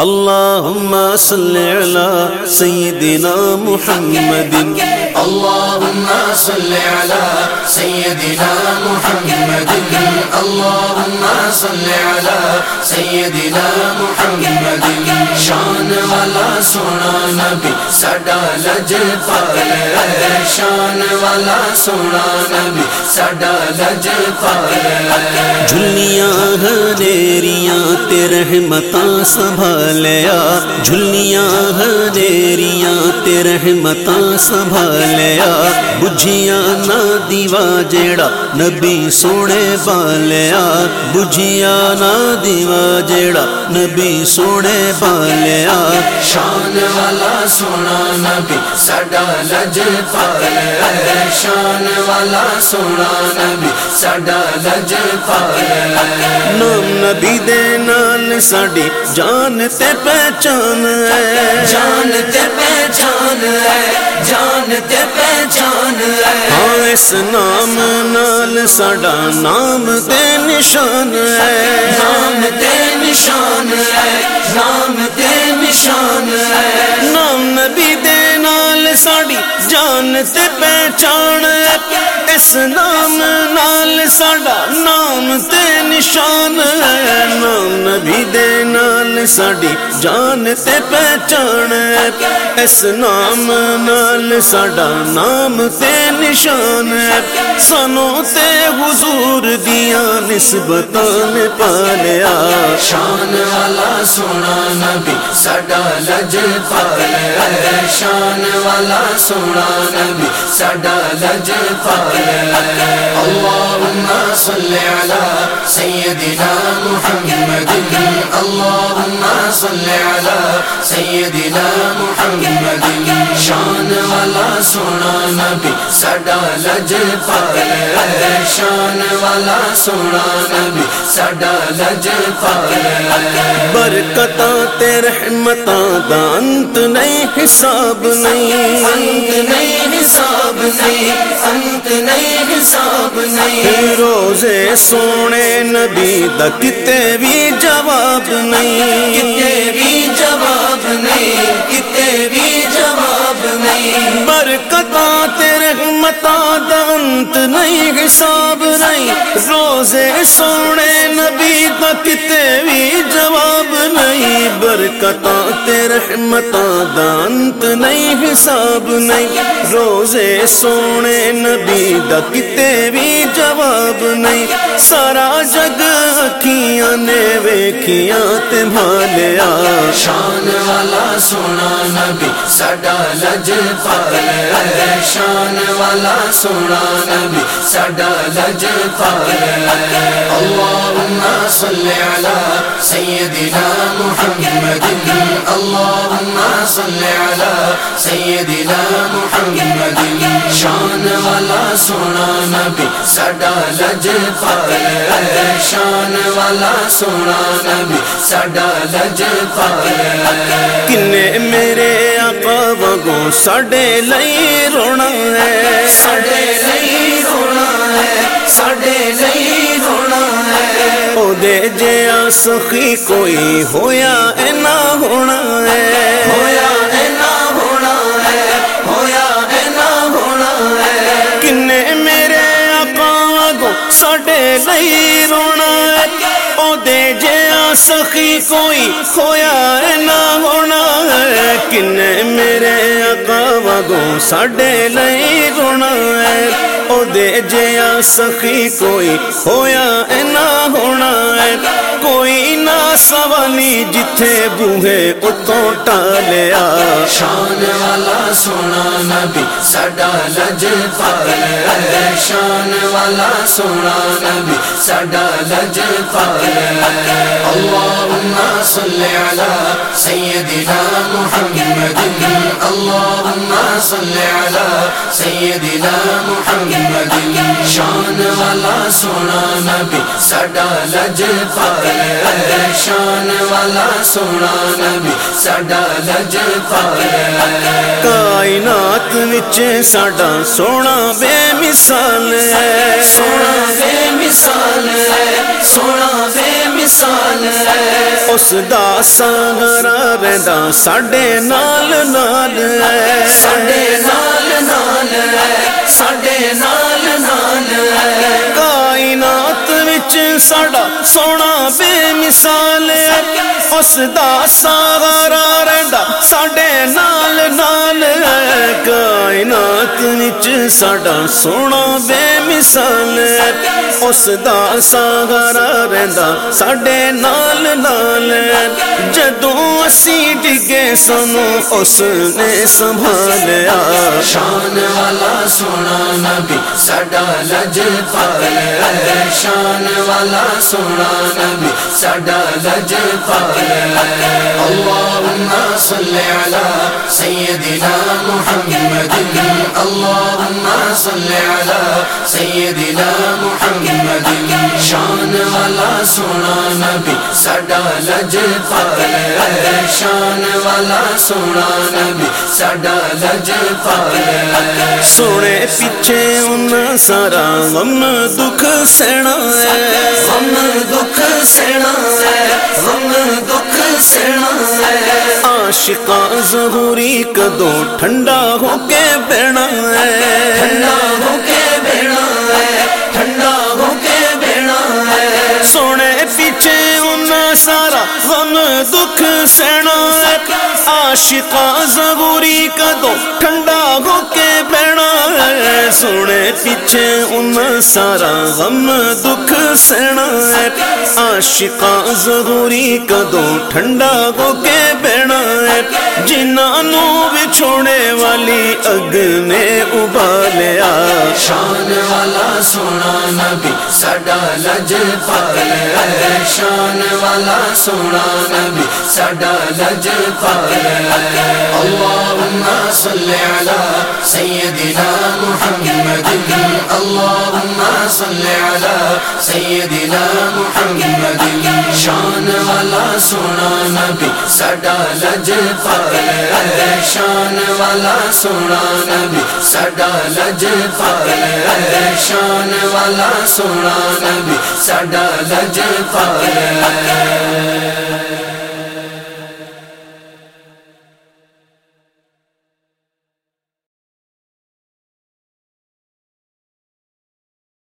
اللهم صل على سيدنا محمد. اللهم صل على سيدنا محمد. اللهم صل على سيدنا محمد. شان والا سونا نبی ساڈا لج پال شان والا سونا نبی ساڈا لج پال جھلیاں ہنیریاں رحمتاں سنبھالیا جھلیاں ہنیریاں تے رحمتاں سنبھالیا بجھیاں نہ دیوا جیڑا نبی سونے بالیا بجھیاں نہ دیوا جیڑا نبی سونے بالیا شان والا سونا نبی ساڈا لج پال شان والا سونا نبی ساڈا لج پال نام نبی دے نال ساڈی جان تے پہچان ہے جان تے پہچان ہے جان تے پہچان ہے ہاں اس نام نال ساڈا نام تے نشان ہے نام تے نشان ہے نام تے نشان ہے نام نبی دے نال ساڈی جان تے پہچان ہے اس نام نال ساڈا نام تے نشان ہے، نام نبی دے نال ساڈی جان تے پہچان ہے۔ اس نام نال ساڈا نام تے نشان ہے۔ سنو تے حضور دیاں نسبتاں نے پالیا۔ شان والا سونا نبی، ساڈا لج پال شان والا سونا نبی، ساڈا لج پال اللهم صل على سيدنا محمد اللهم صل على سيدنا محمد. شان والا سونا نبی ساڈا لج پال شان والا سونا نبی ساڈا لج پال برکتاں تے رحمتاں دا انت نہیں حساب نہیں. انت نہیں حساب نہیں انت نہیں حساب نہیں روزے سونے نبی دا کتے بھی جواب نہیں کتے بھی جواب نہیں کتے بھی جواب نہیں برکتاں تے رحمتاں نہیں، حساب نہیں۔ روزے سونے نبی دا کتے بھی جواب نہیں۔ برکتاں تے رحمتاں دا انت نہیں، حساب نہیں۔ روزے سونے نبی دا کتے بھی جواب نہیں۔ سارا جگ اکھیاں نے ویکھیاں تے مالیا۔ شان والا سونا نبی، ساڈا لج پال شان والا سونا نبی ساڈا لج پال اللهم صل على سيدنا محمد اللهم صل على سيدنا محمد شان والا سونا نبی ساڈا لج پال شان والا سونا نبی ساڈا لج پال کنے میرے آقا وگوں ساڈے لئی رونا ہے ساڈے نہیں رونا ہے ساڈے نہیں رونا ہے او دے جیا سخی کوئی ہویا اے نہ ہونا ہے ہویا ہے نہ ہونا ہے ہویا نہ ہونا ہے کنے میرے آقا وگوں ساڈے لئی رونا ہے او دے جیا سخی کوئی ہویا اے نہ ہونا ہے کنے میرے آقا وگوں ساڈے لئی رونا ہے او دے جیا سخی کوئی ہویا اے نہ ہونا ہے کوئی نہ سوالی جتھے بوہے اتوں ٹالیا شان سونا نبی، ساڈا لج پال شان والا سونا نبی، ساڈا لج پال اللهم صل على سيدنا محمد۔ اللهم صل على سيدنا محمد۔ شان والا سونا نبی، ساڈا لج پال شان والا سونا نبی، ساڈا لج پال کائنات وچ ساڈا سونا بے مثال ہے سونا بے مثال ہے سونا بے مثال ہے اس دا سہارا رہندا ساڈے نال نال ہے ساڈے نال نال ہے ساڈے نال نال ہے کائنات وچ ساڈا سونا بے مثال ہے اس دا سہارا رہندا ساڈے نال کائنات وچ ساڈا سونا بے مثال اس دا سہارا رہندا ساڈے نال نال جدوں اسی ڈگے سانو اس نے سنبھالیا شان والا سونا نبی ساڈا لج پال شان والا سونا نبی ساڈا لج پال اللهم صل على سيدنا محمد. اللهم صل على سيدنا محمد. شان والا سونا نبی ساڈا لج پال شان والا سونا نبی ساڈا لج پال سونے پیچھے ان سارا غم دکھ سہنا ہے. غم دکھ سینا ہے. عاشقاں ظہوری کدو ٹھنڈا ہو کے بہنا ہے۔ ٹھنڈا ہو کے بینا ہے ٹھنڈا ہو کے بینا ہے۔ سونے پیچھے ان سارا غم دکھ سہنا ہے۔ عاشقاں ظہوری کدو ٹھنڈا ہو کے بہنا ہے۔ سونے پیچھے ان سارا غم دکھ سہنا ہے۔ عاشقاں ضروری کدو ٹھنڈا ہو کے بہنا ہے۔ جنہوں بچھوڑے والی اگ نے ابالیا۔ شان والا سونا نبی، ساڈا لج پال ہے شان والا سونا نبی، ساڈا لج پال ہے اللهم صل على محمد۔ اللهم صل على سيدنا محمد۔ شان والا سونا نبی، ساڈا لج پال ہے شان والا سونا نبی سڈا لج پال شان والا سونا نبی سڈا لج پال